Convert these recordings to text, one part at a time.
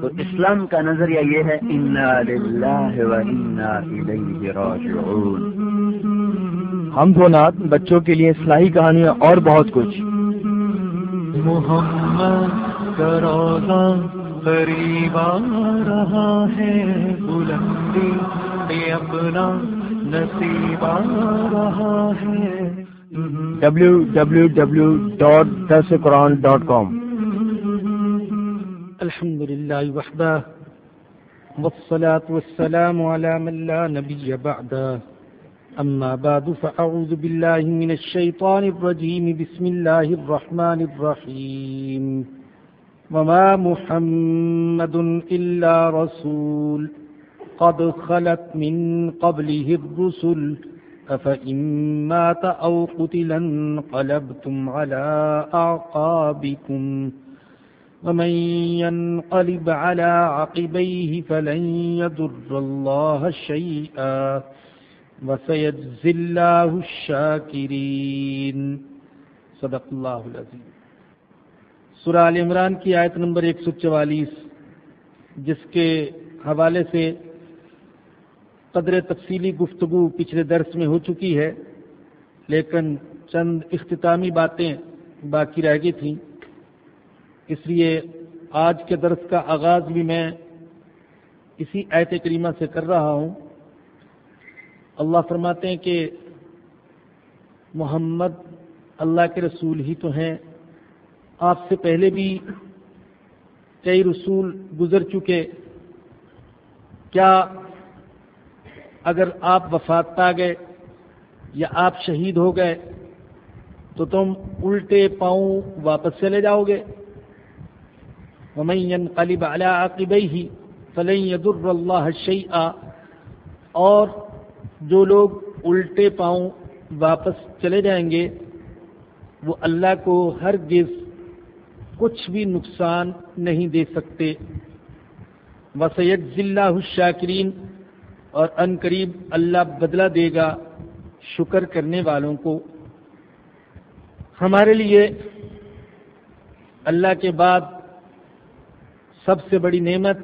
تو اسلام کا نظریہ یہ ہے ہم دو نات بچوں کے لیے اصلاحی کہانیاں اور بہت کچھ۔ محمد کروزہ قریب آ رہا ہے بلندی اپنا نصیب آ رہا ہے۔ ڈبلو الحمد لله وحده، والصلاة والسلام على من لا نبي بعده. أما بعد، فأعوذ بالله من الشيطان الرجيم، بسم الله الرحمن الرحيم. وما محمد إلا رسول، قد خلت من قبله الرسل، أفإن مات أو قتلا قلبتم على أعقابكم. ومن ينقلب على عقبيه فلن يضر الله شيئا وسيجزي الله الشاكرين. صدق الله العظيم سورہ عال عمران کی آیت نمبر 144 جس کے حوالے سے قدر تفصیلی گفتگو پچھلے درس میں ہو چکی ہے، لیکن چند اختتامی باتیں باقی رہ گئی تھیں۔ اس لیے آج کے درس کا آغاز بھی میں اسی ایت کریمہ سے کر رہا ہوں۔ اللہ فرماتے ہیں کہ محمد اللہ کے رسول ہی تو ہیں۔ آپ سے پہلے بھی کئی رسول گزر چکے۔ کیا اگر آپ وفات پا گئے یا آپ شہید ہو گئے تو تم الٹے پاؤں واپس چلے جاؤ گے؟ ومن ينقلب على عاقبيه فلن يضر الله شيئا اور جو لوگ الٹے پاؤں واپس چلے جائیں گے، وہ اللہ کو ہرگز کچھ بھی نقصان نہیں دے سکتے۔ وسید ضلع الشاکرین اور ان قریب اللہ بدلہ دے گا شکر کرنے والوں کو۔ ہمارے لیے اللہ کے بعد سب سے بڑی نعمت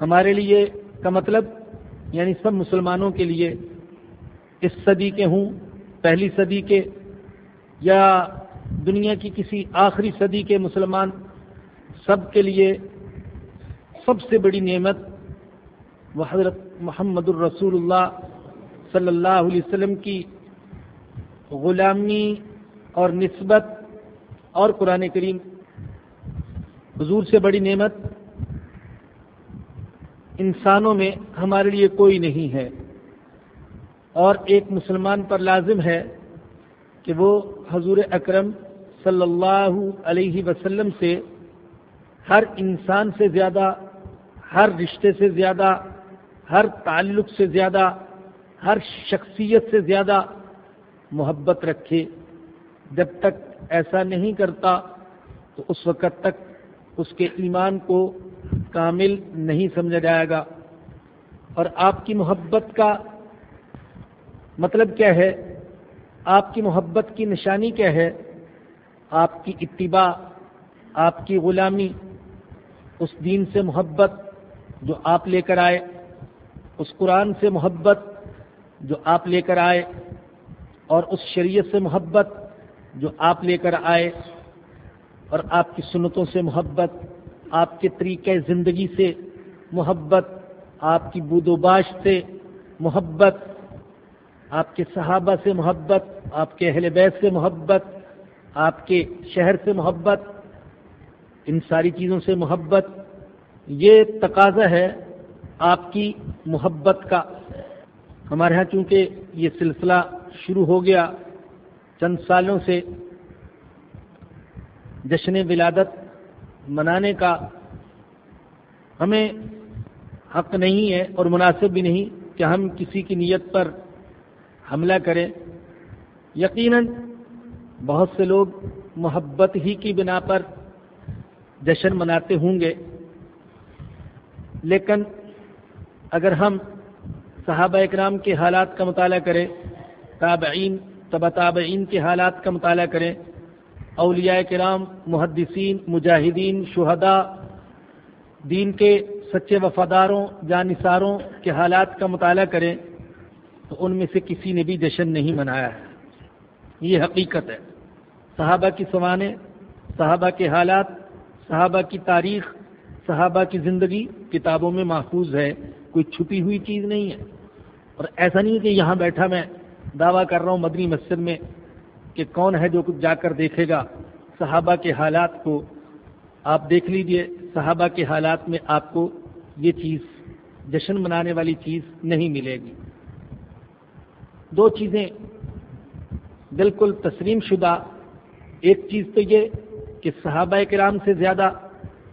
ہمارے لیے کا مطلب یعنی سب مسلمانوں کے لیے اس صدی کے ہوں، پہلی صدی کے یا دنیا کی کسی آخری صدی کے مسلمان سب کے لیے سب سے بڑی نعمت وہ حضرت محمد الرسول اللہ صلی اللہ علیہ وسلم کی غلامی اور نسبت اور قرآن کریم حضور سے بڑی نعمت انسانوں میں ہمارے لیے کوئی نہیں ہے اور ایک مسلمان پر لازم ہے کہ وہ حضور اکرم صلی اللہ علیہ وسلم سے ہر انسان سے زیادہ، ہر رشتے سے زیادہ، ہر تعلق سے زیادہ، ہر شخصیت سے زیادہ محبت رکھے۔ جب تک ایسا نہیں کرتا تو اس وقت تک اس کے ایمان کو کامل نہیں سمجھا جائے گا۔ اور آپ کی محبت کا مطلب کیا ہے؟ آپ کی محبت کی نشانی کیا ہے؟ آپ کی اتباع، آپ کی غلامی، اس دین سے محبت جو آپ لے کر آئے، اس قرآن سے محبت جو آپ لے کر آئے، اور اس شریعت سے محبت جو آپ لے کر آئے۔ اور آپ کی سنتوں سے محبت، آپ کے طریقۂ زندگی سے محبت، آپ کی بود و باش سے محبت، آپ کے صحابہ سے محبت، آپ کے اہل بیت سے محبت، آپ کے شہر سے محبت، ان ساری چیزوں سے محبت، یہ تقاضا ہے آپ کی محبت کا۔ ہمارے ہاں چونکہ یہ سلسلہ شروع ہو گیا چند سالوں سے جشن ولادت منانے کا ہمیں حق نہیں ہے اور مناسب بھی نہیں کہ ہم کسی کی نیت پر حملہ کریں۔ یقیناً بہت سے لوگ محبت ہی کی بنا پر جشن مناتے ہوں گے۔ لیکن اگر ہم صحابہ اکرام کے حالات کا مطالعہ کریں، تابعین تب تابعین کے حالات کا مطالعہ کریں اولیاء کرام، محدثین، مجاہدین، شہداء، دین کے سچے وفاداروں جانصاروں کے حالات کا مطالعہ کریں تو ان میں سے کسی نے بھی جشن نہیں منایا ہے۔ یہ حقیقت ہے۔ صحابہ کی سوانے صحابہ کے حالات، صحابہ کی تاریخ، صحابہ کی زندگی کتابوں میں محفوظ ہے۔ کوئی چھپی ہوئی چیز نہیں ہے۔ اور ایسا نہیں کہ یہاں بیٹھا میں دعویٰ کر رہا ہوں مدنی مسجد میں کہ کون ہے جو کچھ جا کر دیکھے گا؟ صحابہ کے حالات کو آپ دیکھ لیجیے۔ صحابہ کے حالات میں آپ کو یہ چیز، جشن منانے والی چیز نہیں ملے گی۔ دو چیزیں بالکل تسلیم شدہ۔ ایک چیز تو یہ کہ صحابہ کرام سے زیادہ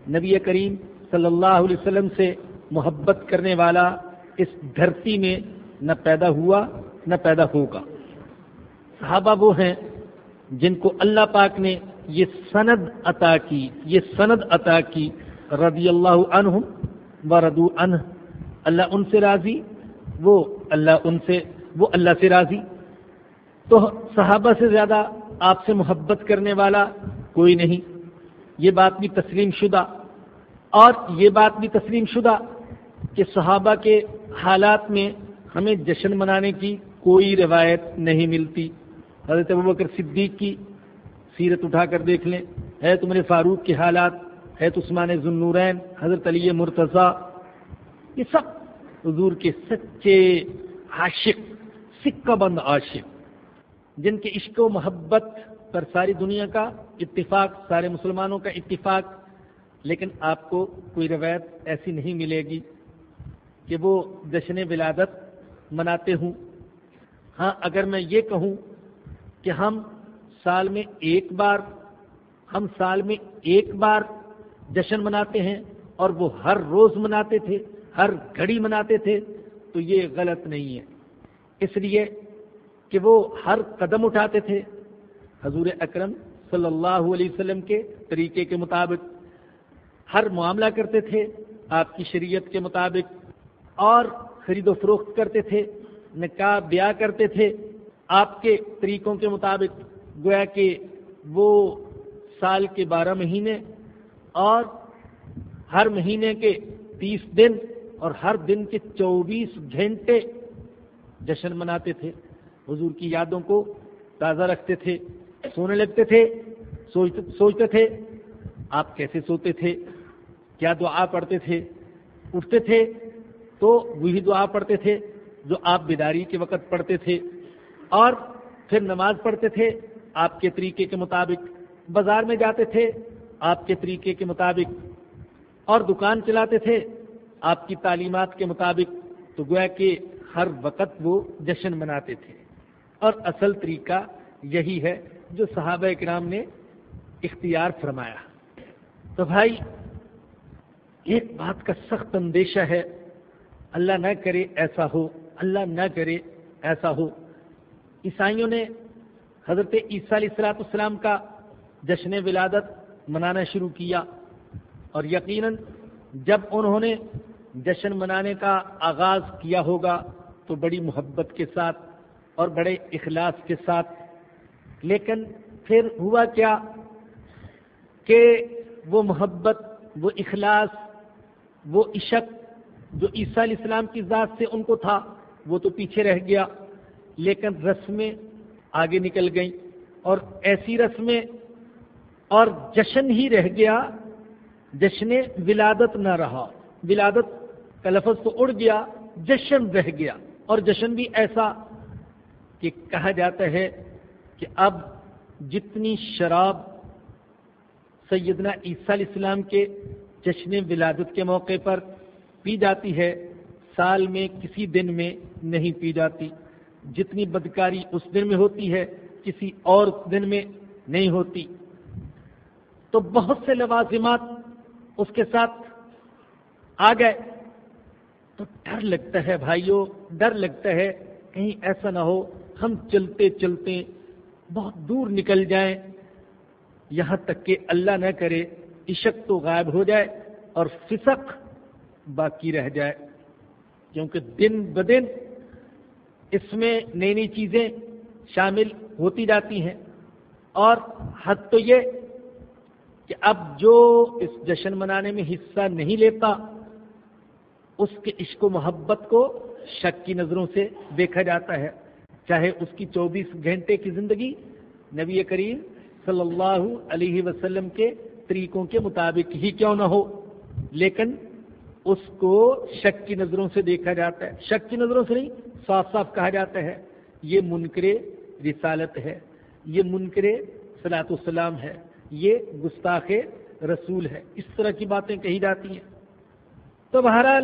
نبی کریم صلی اللہ علیہ وسلم سے محبت کرنے والا اس دھرتی میں نہ پیدا ہوا، نہ پیدا ہوگا۔ صحابہ وہ ہیں جن کو اللہ پاک نے یہ سند عطا کی، یہ سند عطا کی، رضی اللہ عنہ و ردو عنہ۔ اللہ ان سے راضی، وہ اللہ ان سے، وہ اللہ سے راضی۔ تو صحابہ سے زیادہ آپ سے محبت کرنے والا کوئی نہیں۔ یہ بات بھی تسلیم شدہ۔ اور یہ بات بھی تسلیم شدہ کہ صحابہ کے حالات میں ہمیں جشن منانے کی کوئی روایت نہیں ملتی۔ حضرت ابوبکر صدیق کی سیرت اٹھا کر دیکھ لیں۔ ہے تمہارے فاروق کے حالات ہے تو عثمان ذنورین حضرت علی مرتضی، یہ سب حضور کے سچے عاشق، سکہ بند عاشق، جن کے عشق و محبت پر ساری دنیا کا اتفاق، سارے مسلمانوں کا اتفاق، لیکن آپ کو کوئی روایت ایسی نہیں ملے گی کہ وہ جشن ولادت مناتے ہوں۔ ہاں اگر میں یہ کہوں کہ ہم سال میں ایک بار، ہم سال میں ایک بار جشن مناتے ہیں اور وہ ہر روز مناتے تھے، ہر گھڑی مناتے تھے، تو یہ غلط نہیں ہے۔ اس لیے کہ وہ ہر قدم اٹھاتے تھے۔ حضور اکرم صلی اللہ علیہ وسلم کے طریقے کے مطابق ہر معاملہ کرتے تھے، آپ کی شریعت کے مطابق، اور خرید و فروخت کرتے تھے، نکاح بیاہ کرتے تھے۔ آپ کے طریقوں کے مطابق، گویا کہ وہ سال کے بارہ مہینے اور ہر مہینے کے تیس دن اور ہر دن کے چوبیس گھنٹے جشن مناتے تھے۔ حضور کی یادوں کو تازہ رکھتے تھے، سونے لگتے تھے، سوچتے تھے، آپ کیسے سوتے تھے؟ کیا دعا پڑھتے تھے؟ اٹھتے تھے تو وہی دعا پڑھتے تھے جو آپ بیداری کے وقت پڑھتے تھے۔ اور پھر نماز پڑھتے تھے، آپ کے طریقے کے مطابق بازار میں جاتے تھے، آپ کے طریقے کے مطابق اور دکان چلاتے تھے، آپ کی تعلیمات کے مطابق تو گویا کہ ہر وقت وہ جشن مناتے تھے۔ اور اصل طریقہ یہی ہے جو صحابہ کرام نے اختیار فرمایا۔ تو بھائی، ایک بات کا سخت اندیشہ ہے، اللہ نہ کرے ایسا ہو، اللہ نہ کرے ایسا ہو۔ عیسائیوں نے حضرت عیسیٰ علیہ السلاط السلام کا جشن ولادت منانا شروع کیا اور یقیناً جب انہوں نے جشن منانے کا آغاز کیا ہوگا تو بڑی محبت کے ساتھ اور بڑے اخلاص کے ساتھ۔ لیکن پھر ہوا کیا کہ وہ محبت، وہ اخلاص، وہ عشق جو عیسیٰ علیہ السلام کی ذات سے ان کو تھا، وہ تو پیچھے رہ گیا۔ لیکن رسمیں آگے نکل گئیں اور ایسی رسمیں اور جشن ہی رہ گیا، جشن ولادت نہ رہا۔ ولادت کا لفظ تو اڑ گیا، جشن رہ گیا۔ اور جشن بھی ایسا کہ کہا جاتا ہے کہ اب جتنی شراب سیدنا عیسیٰ علیہ السلام کے جشن ولادت کے موقع پر پی جاتی ہے، سال میں کسی دن میں نہیں پی جاتی۔ جتنی بدکاری اس دن میں ہوتی ہے، کسی اور دن میں نہیں ہوتی۔ تو بہت سے لوازمات اس کے ساتھ آ گئے۔ تو ڈر لگتا ہے بھائیوں ڈر لگتا ہے کہیں ایسا نہ ہو، ہم چلتے چلتے بہت دور نکل جائیں۔ یہاں تک کہ اللہ نہ کرے، عشق تو غائب ہو جائے اور فسق باقی رہ جائے۔ کیونکہ دن بدن اس میں نئی نئی چیزیں شامل ہوتی جاتی ہیں۔ اور حد تو یہ کہ اب جو اس جشن منانے میں حصہ نہیں لیتا، اس کے عشق و محبت کو شک کی نظروں سے دیکھا جاتا ہے۔ چاہے اس کی چوبیس گھنٹے کی زندگی نبی کریم صلی اللہ علیہ وسلم کے طریقوں کے مطابق ہی کیوں نہ ہو، لیکن اس کو شک کی نظروں سے دیکھا جاتا ہے۔ شک کی نظروں سے نہیں صاف صاف کہا جاتا ہے، یہ منکر رسالت ہے، یہ منکر صلاحت السلام ہے، یہ گستاخ رسول ہے۔ اس طرح کی باتیں کہی جاتی ہیں۔ تو بہرحال،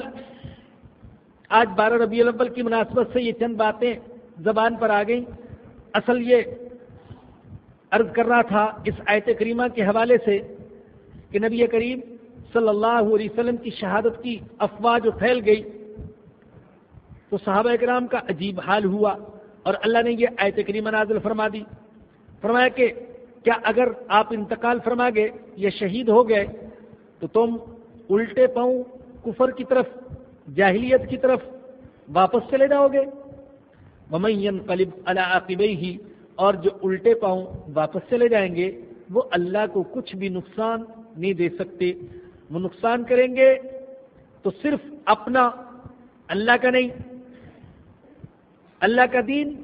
آج بارہ ربیع الاول کی مناسبت سے یہ چند باتیں زبان پر آ گئیں۔ اصل یہ عرض کر رہا تھا اس آیت کریمہ کے حوالے سے کہ نبی کریم صلی اللہ علیہ وسلم کی شہادت کی افواہ جو پھیل گئی۔ تو صحابہ کرام کا عجیب حال ہوا اور اللہ نے یہ آیت کریمہ نازل فرما دی۔ فرمایا کہ کیا اگر آپ انتقال فرما گئے یا شہید ہو گئے تو تم الٹے پاؤں کفر کی طرف، جاہلیت کی طرف واپس چلے جاؤ گے۔ ممین قلب اللہ ہی اور جو الٹے پاؤں واپس چلے جائیں گے، وہ اللہ کو کچھ بھی نقصان نہیں دے سکتے۔ وہ نقصان کریں گے تو صرف اپنا، اللہ کا نہیں اللہ کا دین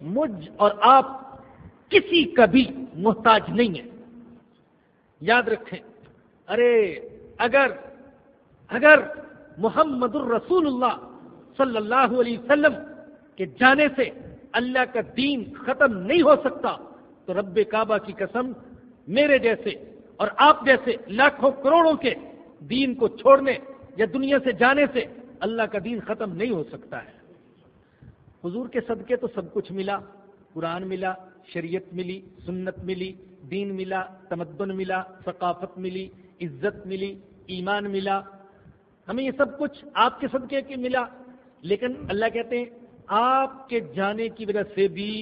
مجھ اور آپ کسی کا بھی محتاج نہیں ہے۔ یاد رکھیں، ارے، اگر اگر محمد الرسول اللہ صلی اللہ علیہ وسلم کے جانے سے اللہ کا دین ختم نہیں ہو سکتا، تو رب کعبہ کی قسم میرے جیسے اور آپ جیسے لاکھوں کروڑوں کے دین کو چھوڑنے یا دنیا سے جانے سے اللہ کا دین ختم نہیں ہو سکتا ہے۔ حضور کے صدقے تو سب کچھ ملا، قرآن ملا، شریعت ملی، سنت ملی، دین ملا، تمدن ملا، ثقافت ملی، عزت ملی، ایمان ملا، ہمیں یہ سب کچھ آپ کے صدقے کے ملا۔ لیکن اللہ کہتے ہیں، آپ کے جانے کی وجہ سے بھی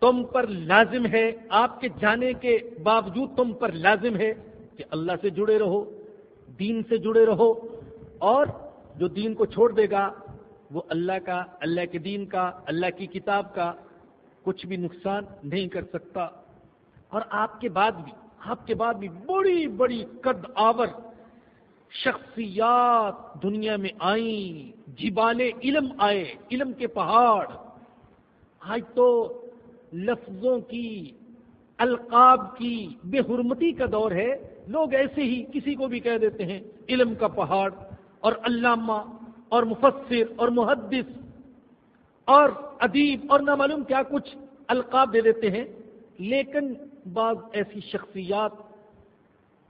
تم پر لازم ہے، آپ کے جانے کے باوجود تم پر لازم ہے کہ اللہ سے جڑے رہو، دین سے جڑے رہو، اور جو دین کو چھوڑ دے گا وہ اللہ کا، اللہ کے دین کا، اللہ کی کتاب کا کچھ بھی نقصان نہیں کر سکتا۔ اور آپ کے بعد بھی، آپ کے بعد بھی بڑی بڑی قد آور شخصیات دنیا میں آئیں، جبال علم آئے، علم کے پہاڑ۔ آج تو لفظوں کی، القاب کی بے حرمتی کا دور ہے۔ لوگ ایسے ہی کسی کو بھی کہہ دیتے ہیں، علم کا پہاڑ اور علامہ اور مفسر اور محدث اور ادیب اور نہ معلوم کیا کچھ القاب دے دیتے ہیں، لیکن بعض ایسی شخصیات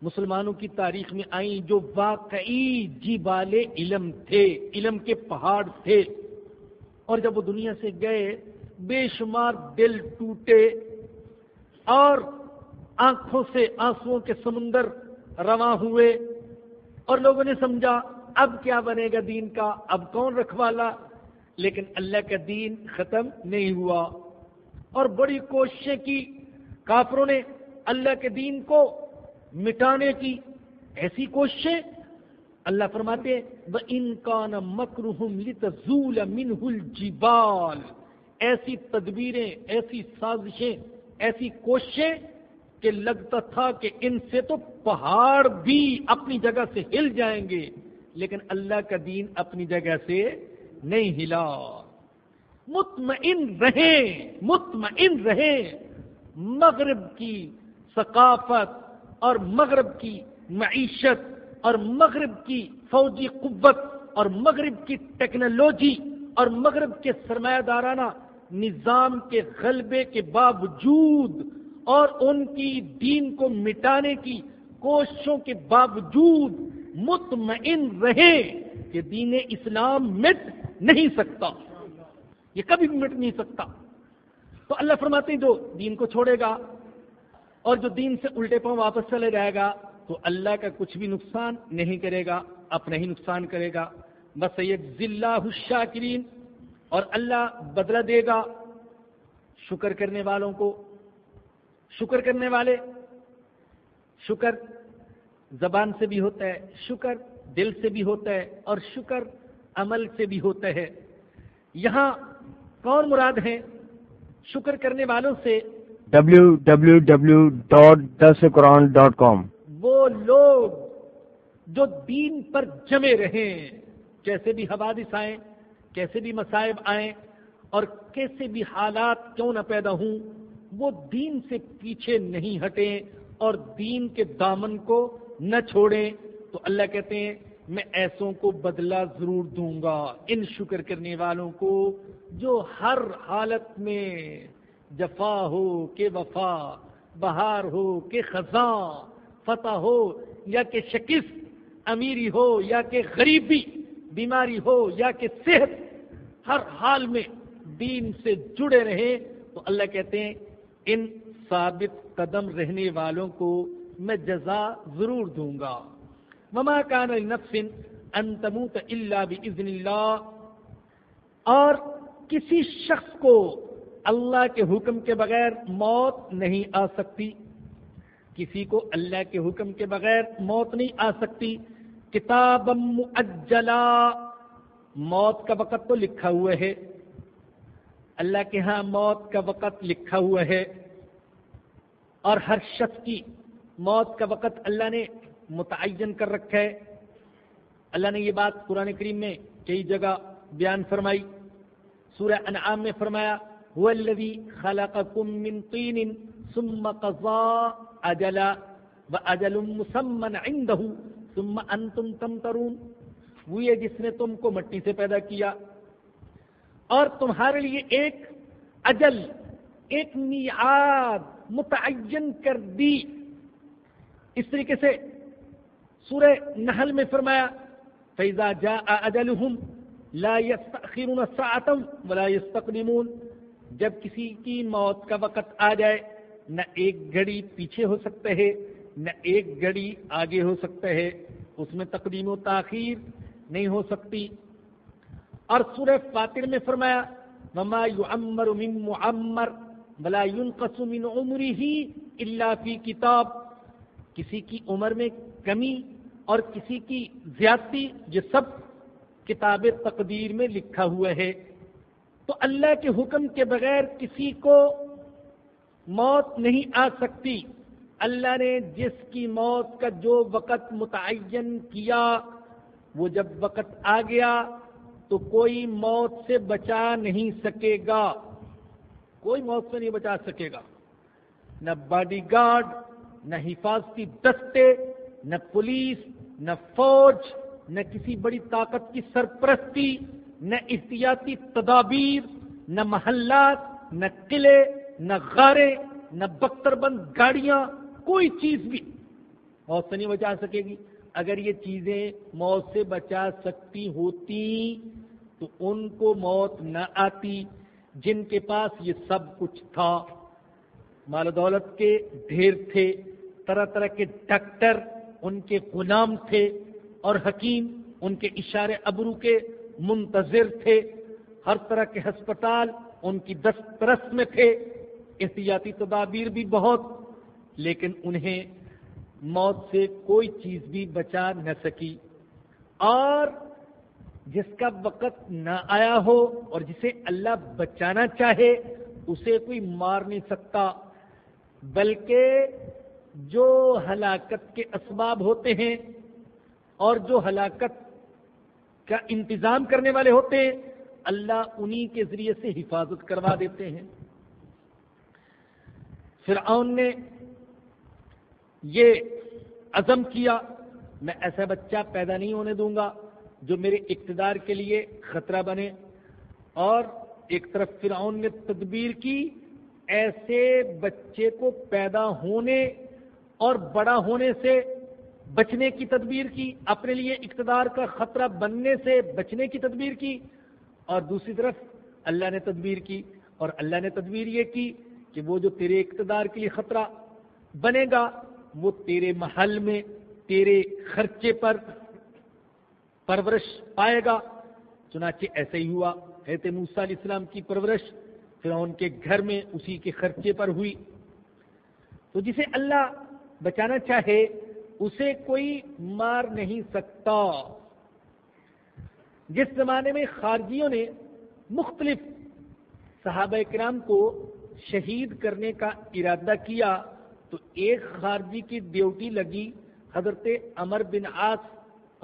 مسلمانوں کی تاریخ میں آئیں جو واقعی جی والے علم تھے، علم کے پہاڑ تھے۔ اور جب وہ دنیا سے گئے، بے شمار دل ٹوٹے اور آنکھوں سے آنسو کے سمندر رواں ہوئے اور لوگوں نے سمجھا اب کیا بنے گا دین کا؟ اب کون رکھوالا؟ لیکن اللہ کا دین ختم نہیں ہوا۔ اور بڑی کوششیں کی۔ کافروں نے اللہ کے دین کو مٹانے کی۔ ایسی کوششیں۔ اللہ فرماتے وہ ان کا نہ مکرحم لتزول منہ الجبال۔ ایسی تدبیریں، ایسی سازشیں، ایسی کوششیں کہ لگتا تھا کہ ان سے تو پہاڑ بھی اپنی جگہ سے ہل جائیں گے۔ لیکن اللہ کا دین اپنی جگہ سے نہیں ہلا۔ مطمئن رہیں مطمئن رہیں۔ مغرب کی ثقافت اور مغرب کی معیشت اور مغرب کی فوجی قوت اور مغرب کی ٹیکنالوجی اور مغرب کے سرمایہ دارانہ نظام کے غلبے کے باوجود اور ان کی دین کو مٹانے کی کوششوں کے باوجود مطمئن رہے کہ دین اسلام مٹ نہیں سکتا۔ یہ کبھی بھی مٹ نہیں سکتا۔ تو اللہ فرماتے ہیں جو دین کو چھوڑے گا اور جو دین سے الٹے پاؤں واپس چلے جائے گا، تو اللہ کا کچھ بھی نقصان نہیں کرے گا، اپنا ہی نقصان کرے گا۔ بس سید ضلع شاکرین اور اللہ بدلہ دے گا شکر کرنے والوں کو۔ شکر کرنے والے، شکر زبان سے بھی ہوتا ہے شکر دل سے بھی ہوتا ہے اور شکر عمل سے بھی ہوتا ہے۔ یہاں کون مراد ہیں؟ شکر کرنے والوں سے۔ www.dasquran.com وہ لوگ جو دین پر جمے رہیں کیسے بھی حوادث آئیں کیسے بھی مصائب آئیں اور کیسے بھی حالات کیوں نہ پیدا ہوں وہ دین سے پیچھے نہیں ہٹیں اور دین کے دامن کو نہ چھوڑیں۔ تو اللہ کہتے ہیں، میں ایسوں کو بدلہ ضرور دوں گا۔ ان شکر کرنے والوں کو جو ہر حالت میں جفا ہو کہ وفا، بہار ہو کہ خزاں، فتح ہو یا کہ شکست، امیری ہو یا کہ غریبی، بیماری ہو یا کہ صحت، ہر حال میں دین سے جڑے رہیں۔ تو اللہ کہتے ہیں، ان ثابت قدم رہنے والوں کو میں جزا ضرور دوں گا۔ مما کان نفس ان تموت الا باذن اللہ۔ اور کسی شخص کو اللہ کے حکم کے بغیر موت نہیں آ سکتی۔ کسی کو اللہ کے حکم کے بغیر موت نہیں آ سکتی۔ کتاب مؤجلا۔ موت کا وقت تو لکھا ہوا ہے۔ اللہ کے ہاں موت کا وقت لکھا ہوا ہے۔ اور ہر شخص کی موت کا وقت اللہ نے متعین کر رکھا ہے۔ اللہ نے یہ بات قرآن کریم میں کئی جگہ بیان فرمائی۔ سورہ انعام میں فرمایا، هو الذي خلقكم من طين ثم قضى اجلا واجل مسمى عنده ثم انتم تمترون۔ وہ یہ جس نے تم کو مٹی سے پیدا کیا۔ اور تمہارے لیے ایک اجل، ایک میعاد متعین کر دی۔ اس طریقے سے سورہ نحل میں فرمایا فیضا جا اجلهم لا يستأخرون ساعة ولا يستقدمون۔ جب کسی کی موت کا وقت آ جائے، نہ ایک گھڑی پیچھے ہو سکتا ہے نہ ایک گھڑی آگے ہو سکتا ہے اس میں تقدیم و تاخیر نہیں ہو سکتی۔ اور سورہ فاتر میں فرمایا مما يعمر من معمر ولا ينقص من عمره الا في کتاب۔ کسی کی عمر میں کمی اور کسی کی زیادتی یہ سب کتاب تقدیر میں لکھا ہوا ہے۔ تو اللہ کے حکم کے بغیر کسی کو موت نہیں آ سکتی۔ اللہ نے جس کی موت کا جو وقت متعین کیا، وہ جب وقت آ گیا تو کوئی موت سے بچا نہیں سکے گا۔ کوئی موت سے نہیں بچا سکے گا۔ نہ باڈی گارڈ نہ حفاظتی دستے، نہ پولیس، نہ فوج، نہ کسی بڑی طاقت کی سرپرستی، نہ احتیاطی تدابیر، نہ محلات، نہ قلعے، نہ غارے نہ بختر بند گاڑیاں، کوئی چیز بھی۔ موت سے نہیں بچا سکے گی۔ اگر یہ چیزیں موت سے بچا سکتی ہوتی، تو ان کو موت نہ آتی جن کے پاس یہ سب کچھ تھا۔ مال دولت کے ڈھیر تھے۔ طرح طرح کے ڈاکٹر ان کے غلام تھے اور حکیم ان کے اشارے ابرو کے منتظر تھے۔ ہر طرح کے ہسپتال ان کی دسترس میں تھے۔ احتیاطی تدابیر بھی بہت، لیکن انہیں موت سے کوئی چیز بھی بچا نہ سکی۔ اور جس کا وقت نہ آیا ہو اور جسے اللہ بچانا چاہے، اسے کوئی مار نہیں سکتا، بلکہ جو ہلاکت کے اسباب ہوتے ہیں اور جو ہلاکت کا انتظام کرنے والے ہوتے ہیں، اللہ انہی کے ذریعے سے حفاظت کروا دیتے ہیں۔ فرعون نے یہ عزم کیا، میں ایسا بچہ پیدا نہیں ہونے دوں گا جو میرے اقتدار کے لیے خطرہ بنے۔ اور ایک طرف فرعون نے تدبیر کی، ایسے بچے کو پیدا ہونے اور بڑا ہونے سے بچنے کی تدبیر کی، اپنے لیے اقتدار کا خطرہ بننے سے بچنے کی تدبیر کی۔ اور دوسری طرف اللہ نے تدبیر کی، اور اللہ نے تدبیر یہ کی کہ وہ جو تیرے اقتدار کے لیے خطرہ بنے گا، وہ تیرے محل میں، تیرے خرچے پر پرورش پائے گا۔ چنانچہ ایسے ہی ہوا، حضرت موسیٰ علیہ السلام کی پرورش فرعون کے گھر میں اسی کے خرچے پر ہوئی۔ تو جسے اللہ بچانا چاہے، اسے کوئی مار نہیں سکتا۔ جس زمانے میں خارجیوں نے مختلف صحابہ کرام کو شہید کرنے کا ارادہ کیا، تو ایک خارجی کی ڈیوٹی لگی حضرت امر بن آس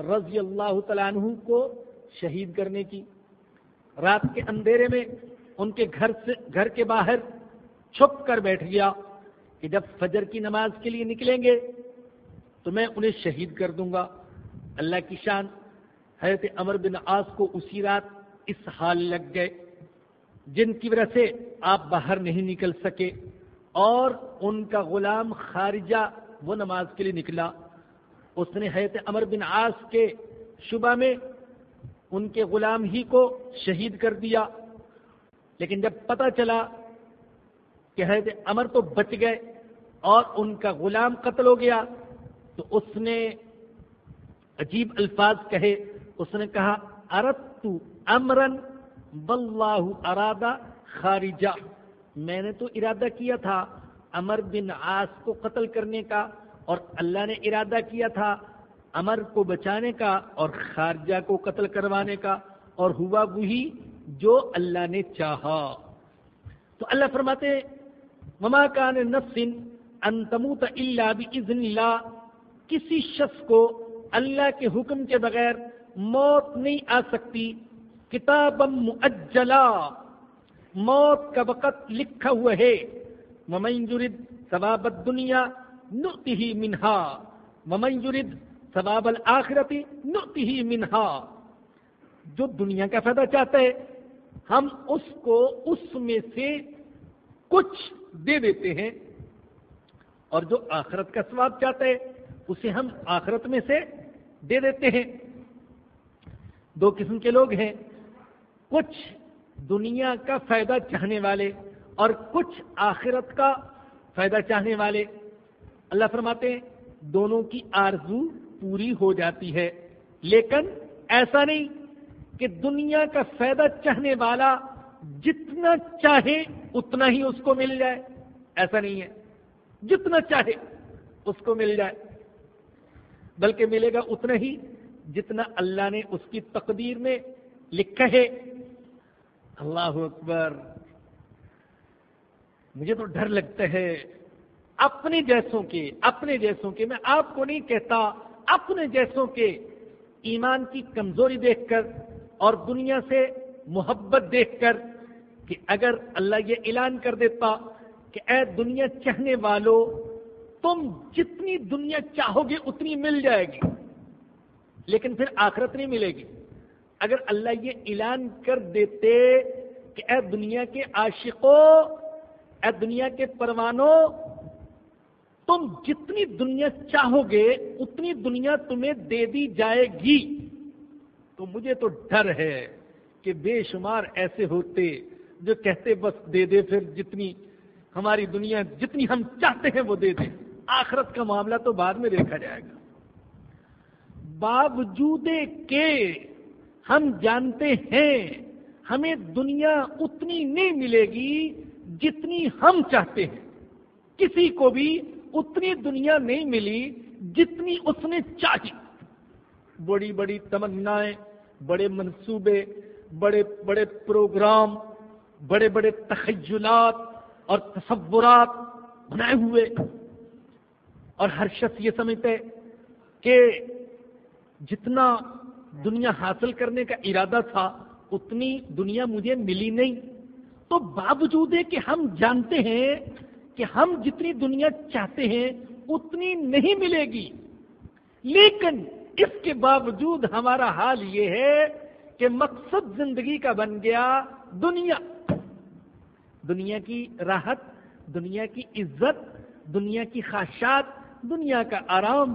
رضی اللہ تعالیٰ عنہ کو شہید کرنے کی۔ رات کے اندھیرے میں ان کے گھر سے، گھر کے باہر چھپ کر بیٹھ گیا۔ کہ جب فجر کی نماز کے لیے نکلیں گے تو میں انہیں شہید کر دوں گا۔ اللہ کی شان، حضرت امر بن آس کو اسی رات اس حال لگ گئے جن کی وجہ سے آپ باہر نہیں نکل سکے اور ان کا غلام خارجہ وہ نماز کے لیے نکلا۔ اس نے حضرت امر بن آس کے شبہ میں ان کے غلام ہی کو شہید کر دیا۔ لیکن جب پتہ چلا کہ حضرت امر تو بچ گئے اور ان کا غلام قتل ہو گیا۔ تو اس نے عجیب الفاظ کہے۔ اس نے کہا ارت تو امرن واللہ ارادہ خارجہ میں نے تو ارادہ کیا تھا امر بن آس کو قتل کرنے کا اور اللہ نے ارادہ کیا تھا امر کو بچانے کا اور خارجہ کو قتل کروانے کا اور ہوا وہی جو اللہ نے چاہا۔ تو اللہ فرماتے مما کان نفسن ان تموت الا باذن اللہ کسی شخص کو اللہ کے حکم کے بغیر موت نہیں آ سکتی. کتاب مجلا موت کا وقت لکھا ہوا ہے. ممن جرد ثواب دنیا نتی ہی منہا ممن جرد ثواب الآخرتی نتی ہی منہا جو دنیا کا فائدہ چاہتا ہے، ہم اس کو اس میں سے کچھ دے دیتے ہیں اور جو آخرت کا ثواب چاہتا ہے، اسے ہم آخرت میں سے دے دیتے ہیں۔ دو قسم کے لوگ ہیں۔ کچھ دنیا کا فائدہ چاہنے والے اور کچھ آخرت کا فائدہ چاہنے والے۔ اللہ فرماتے ہیں، دونوں کی آرزو پوری ہو جاتی ہے، لیکن ایسا نہیں کہ دنیا کا فائدہ چاہنے والا جتنا چاہے اتنا ہی اس کو مل جائے۔ ایسا نہیں ہے۔ جتنا چاہے اس کو مل جائے۔ بلکہ ملے گا اتنا ہی جتنا اللہ نے اس کی تقدیر میں لکھا ہے۔ اللہ اکبر۔ مجھے تو ڈر لگتا ہے۔ اپنے جیسوں کے، اپنے جیسوں کے، میں آپ کو نہیں کہتا، اپنے جیسوں کے ایمان کی کمزوری دیکھ کر اور دنیا سے محبت دیکھ کر کہ اگر اللہ یہ اعلان کر دیتا کہ اے دنیا چاہنے والوں تم جتنی دنیا چاہو گے اتنی مل جائے گی، لیکن پھر آخرت نہیں ملے گی۔ اگر اللہ یہ اعلان کر دیتے کہ اے دنیا کے عاشقوں اے دنیا کے پروانوں تم جتنی دنیا چاہو گے اتنی دنیا تمہیں دے دی جائے گی۔ تو مجھے تو ڈر ہے۔ کہ بے شمار ایسے ہوتے جو کہتے بس دے دے پھر جتنی ہماری دنیا جتنی ہم چاہتے ہیں وہ دے دیں آخرت کا معاملہ تو بعد میں دیکھا جائے گا۔ باوجود کے ہم جانتے ہیں ہمیں دنیا اتنی نہیں ملے گی جتنی ہم چاہتے ہیں۔ کسی کو بھی اتنی دنیا نہیں ملی جتنی اس نے چاہی۔ بڑی بڑی تمنائیں، بڑے منصوبے بڑے بڑے پروگرام، بڑے بڑے تخیلات اور تصورات بنائے ہوئے۔ اور ہر شخص یہ سمجھتے کہ جتنا دنیا حاصل کرنے کا ارادہ تھا، اتنی دنیا مجھے ملی نہیں۔ تو باوجود کہ ہم جانتے ہیں کہ ہم جتنی دنیا چاہتے ہیں، اتنی نہیں ملے گی۔ لیکن اس کے باوجود ہمارا حال یہ ہے کہ مقصد زندگی کا بن گیا دنیا۔ دنیا کی راحت، دنیا کی عزت، دنیا کی خواہشات، دنیا کا آرام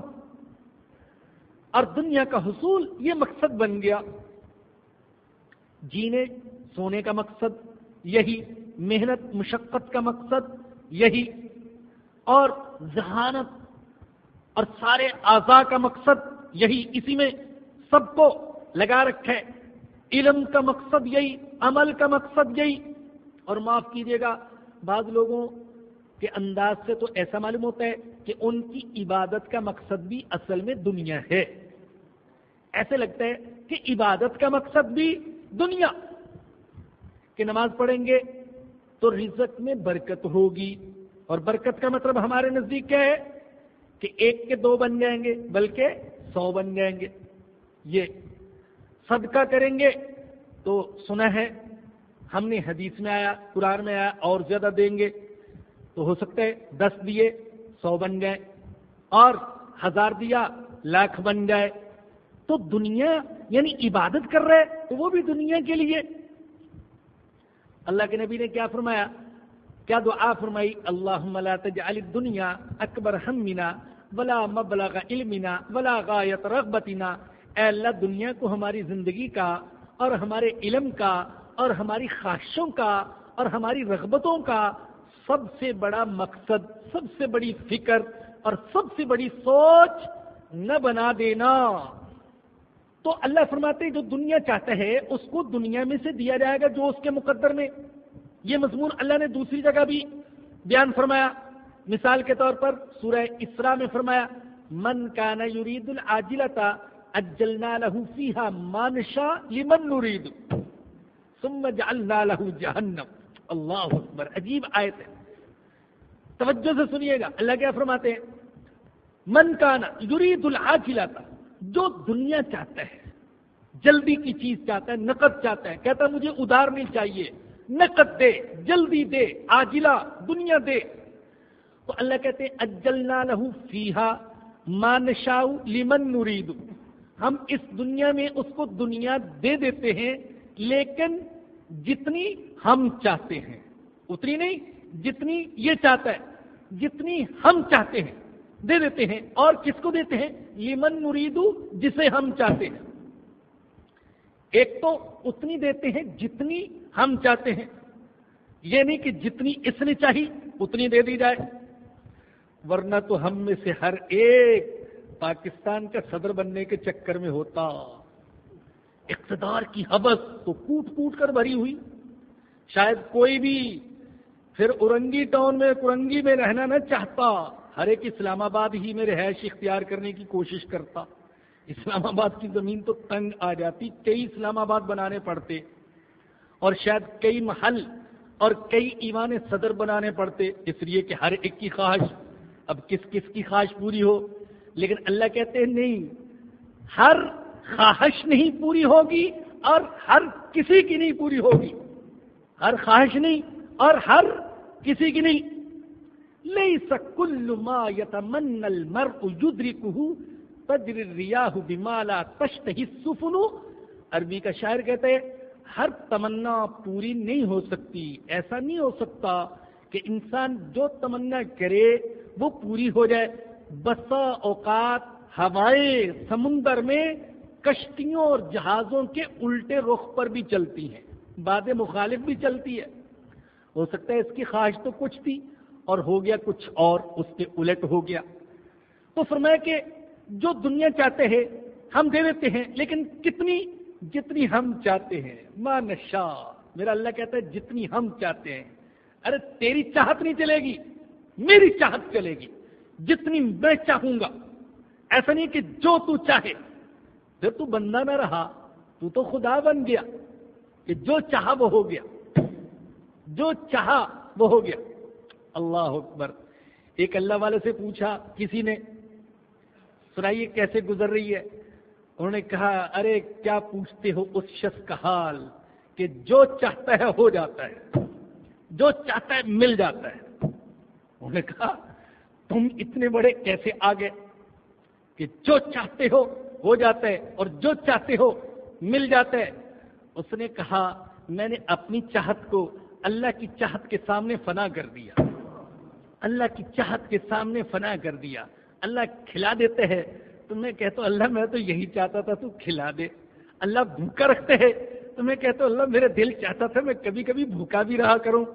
اور دنیا کا حصول، یہ مقصد بن گیا۔ جینے، سونے کا مقصد، یہی محنت، مشقت کا مقصد، یہی اور ذہانت اور سارے اعضاء کا مقصد، یہی اسی میں سب کو لگا رکھے۔ علم کا مقصد یہی، عمل کا مقصد یہی۔ اور معاف کیجیے گا، بعض لوگوں کے انداز سے تو ایسا معلوم ہوتا ہے کہ ان کی عبادت کا مقصد بھی اصل میں دنیا ہے۔ ایسے لگتا ہے کہ عبادت کا مقصد بھی دنیا۔ کہ نماز پڑھیں گے تو رزق میں برکت ہوگی۔ اور برکت کا مطلب ہمارے نزدیک کیا ہے؟ کہ ایک کے دو بن جائیں گے، بلکہ سو بن جائیں گے۔ یہ صدقہ کریں گے تو سنا ہے، ہم نے حدیث میں آیا، قرآن میں آیا، اور زیادہ دیں گے۔ تو ہو سکتا ہے دس دیے، سو بن گئے، اور ہزار دیا، لاکھ بن جائے تو دنیا یعنی عبادت کر رہے، تو وہ بھی دنیا کے لیے۔ اللہ کے نبی نے کیا فرمایا؟ کیا دعا فرمائی؟ اللہ تجعل الدنیا اکبر ہمنا ولا مبلغ علمنا ولا غایت رغبتنا۔ اے اللہ دنیا کو ہماری زندگی کا اور ہمارے علم کا اور ہماری خواہشوں کا اور ہماری رغبتوں کا سب سے بڑا مقصد، سب سے بڑی فکر اور سب سے بڑی سوچ نہ بنا دینا۔ تو اللہ فرماتے جو دنیا چاہتا ہے، اس کو دنیا میں سے دیا جائے گا جو اس کے مقدر میں۔ یہ مضمون اللہ نے دوسری جگہ بھی بیان فرمایا۔ مثال کے طور پر سورہ اسرا میں فرمایا، من کا یرید العاجلتا اجلنا له فيها ما نشاء لمن نريد. ثم جعلنا له جہنم اللہ اکبر عجیب آیت ہے. توجہ سے سنیے گا. اللہ کیا فرماتے ہیں؟ من کانا یرید العاجلتا جو دنیا چاہتا ہے، جلدی کی چیز چاہتا ہے، نقد چاہتا ہے، کہتا ہے مجھے ادار نہیں چاہیے، نقد دے، جلدی دے آجلا دنیا دے. تو اللہ کہتے ہیں، اجلنا لہو فیحا مانشاؤ لیمن نرید. ہم اس دنیا میں اس کو دنیا دے دیتے ہیں، لیکن جتنی ہم چاہتے ہیں، اتنی نہیں، جتنی یہ چاہتا ہے، جتنی ہم چاہتے ہیں، دے دیتے ہیں۔ اور کس کو دیتے ہیں؟ لیمن نریدو، جسے ہم چاہتے ہیں۔ ایک تو اتنی دیتے ہیں جتنی ہم چاہتے ہیں۔ یہ نہیں کہ جتنی اس نے چاہی، اتنی دے دی جائے۔ ورنہ تو ہم میں سے ہر ایک پاکستان کا صدر بننے کے چکر میں ہوتا۔ اقتدار کی حبس تو کوٹ کوٹ کر بھری ہوئی۔ شاید کوئی بھی پھر اورنگی ٹاؤن میں کرنگی میں رہنا نہ چاہتا۔ ہر ایک اسلام آباد ہی میں رہائش اختیار کرنے کی کوشش کرتا۔ اسلام آباد کی زمین تو تنگ آ جاتی، کئی اسلام آباد بنانے پڑتے۔ اور شاید کئی محل اور کئی ایوان صدر بنانے پڑتے۔ اس لیے کہ ہر ایک کی خواہش، اب کس کس کی خواہش پوری ہو؟ لیکن اللہ کہتے ہیں نہیں، ہر خواہش نہیں پوری ہوگی اور ہر کسی کی نہیں پوری ہوگی۔ ہر خواہش نہیں اور ہر کسی کی نہیں۔ لئی سکل ما یتمن المرء یدرکہ تجر الریاح بمالا تشتہی السفن۔ عربی کا شاعر کہتے ہیں، ہر تمنا پوری نہیں ہو سکتی، ایسا نہیں ہو سکتا کہ انسان جو تمنا کرے وہ پوری ہو جائے۔ بسا اوقات ہوائیں سمندر میں کشتیوں اور جہازوں کے الٹے رخ پر بھی چلتی ہیں باد مخالف بھی چلتی ہے۔ ہو سکتا ہے اس کی خواہش تو کچھ تھی اور ہو گیا کچھ اور، اس کے الٹ ہو گیا۔ تو فرمایا کہ جو دنیا چاہتے ہیں، ہم دے دیتے ہیں، لیکن کتنی جتنی ہم چاہتے ہیں۔ ماں نشا میرا اللہ کہتا ہے جتنی ہم چاہتے ہیں۔ ارے، تیری چاہت نہیں چلے گی، میری چاہت چلے گی۔ جتنی میں چاہوں گا۔ ایسا نہیں کہ جو تو چاہے۔ پھر تو بندہ نہ رہا، تو تو خدا بن گیا کہ جو چاہا وہ ہو گیا۔ جو چاہا وہ ہو گیا۔ اللہ اکبر۔ ایک اللہ والے سے پوچھا کسی نے، سنائیے کیسے گزر رہی ہے؟ انہوں نے کہا، ارے کیا پوچھتے ہو اس شخص کا حال کہ جو چاہتا ہے ہو جاتا ہے، جو چاہتا ہے مل جاتا ہے۔ انہوں نے کہا تم اتنے بڑے کیسے آ گئے کہ جو چاہتے ہو ہو جاتا ہے اور جو چاہتے ہو مل جاتا ہے اس نے کہا، میں نے اپنی چاہت کو اللہ کی چاہت کے سامنے فنا کر دیا۔ اللہ کی چاہت کے سامنے فنا کر دیا۔ اللہ کھلا دیتے ہیں۔ تو میں کہتا ہوں اللہ، میں تو یہی چاہتا تھا، تو کھلا دے۔ اللہ بھوکا رکھتے ہیں۔ تو میں کہتا ہوں اللہ میرے دل چاہتا تھا، میں کبھی کبھی بھوکا بھی رہا کروں۔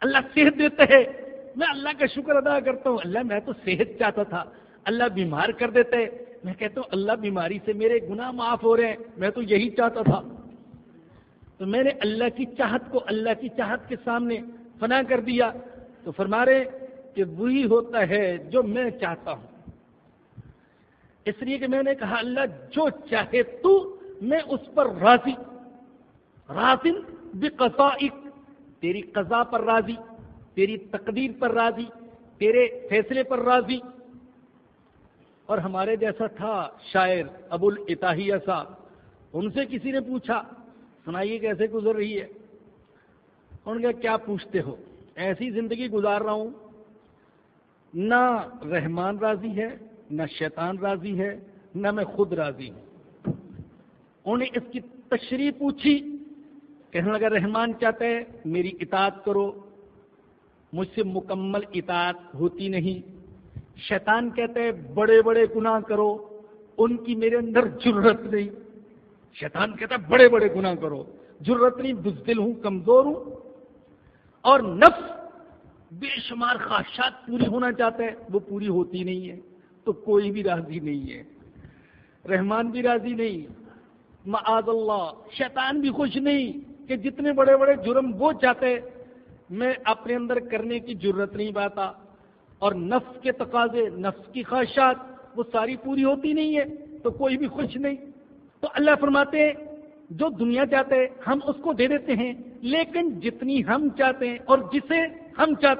اللہ صحت دیتے ہیں۔ میں اللہ کا شکر ادا کرتا ہوں۔ اللہ، میں تو صحت چاہتا تھا۔ اللہ بیمار کر دیتے۔ میں کہتا ہوں، اللہ بیماری سے میرے گناہ معاف ہو رہے ہیں۔ میں تو یہی چاہتا تھا۔ تو میں نے اللہ کی چاہت کو اللہ کی چاہت کے سامنے فنا کر دیا۔ تو فرما رہے کہ وہی ہوتا ہے جو میں چاہتا ہوں۔ اس لیے کہ میں نے کہا، اللہ، جو چاہے تو میں اس پر راضی۔ راضن بقضائک۔ تیری قضا پر راضی۔ تیری تقدیر پر راضی، تیرے فیصلے پر راضی۔ اور ہمارے جیسا تھا شاعر ابو الاتاحیہ صاحب۔ ان سے کسی نے پوچھا، سنائیے کیسے گزر رہی ہے؟ ان کا کیا پوچھتے ہو؟ ایسی زندگی گزار رہا ہوں۔ نہ رحمان راضی ہے، نہ شیطان راضی ہے، نہ میں خود راضی ہوں۔ انہیں اس کی تشریح پوچھی، کہنے لگا، رحمان چاہتے ہیں میری اطاعت کرو۔ مجھ سے مکمل اطاعت ہوتی نہیں۔ شیطان کہتے ہیں بڑے بڑے گناہ کرو، ان کی میرے اندر جرت نہیں۔ شیطان کہتا ہے، بڑے بڑے گناہ کرو۔ جرت نہیں، بزدل ہوں، کمزور ہوں۔ اور نفس بے شمار خواہشات پوری ہونا چاہتا ہے، وہ پوری ہوتی نہیں ہے۔ تو کوئی بھی راضی نہیں ہے۔ رحمان بھی راضی نہیں۔ معاذ اللہ، شیطان بھی خوش نہیں کہ جتنے بڑے بڑے جرم وہ چاہتے میں اپنے اندر کرنے کی ضرورت نہیں پاتا اور نفس کے تقاضے، نفس کی خواہشات، وہ ساری پوری ہوتی نہیں ہے تو کوئی بھی خوش نہیں۔ تو اللہ فرماتے ہیں، جو دنیا چاہتے ہیں، ہم اس کو دے دیتے ہیں، لیکن جتنی ہم چاہتے ہیں اور جسے ہم چاہتے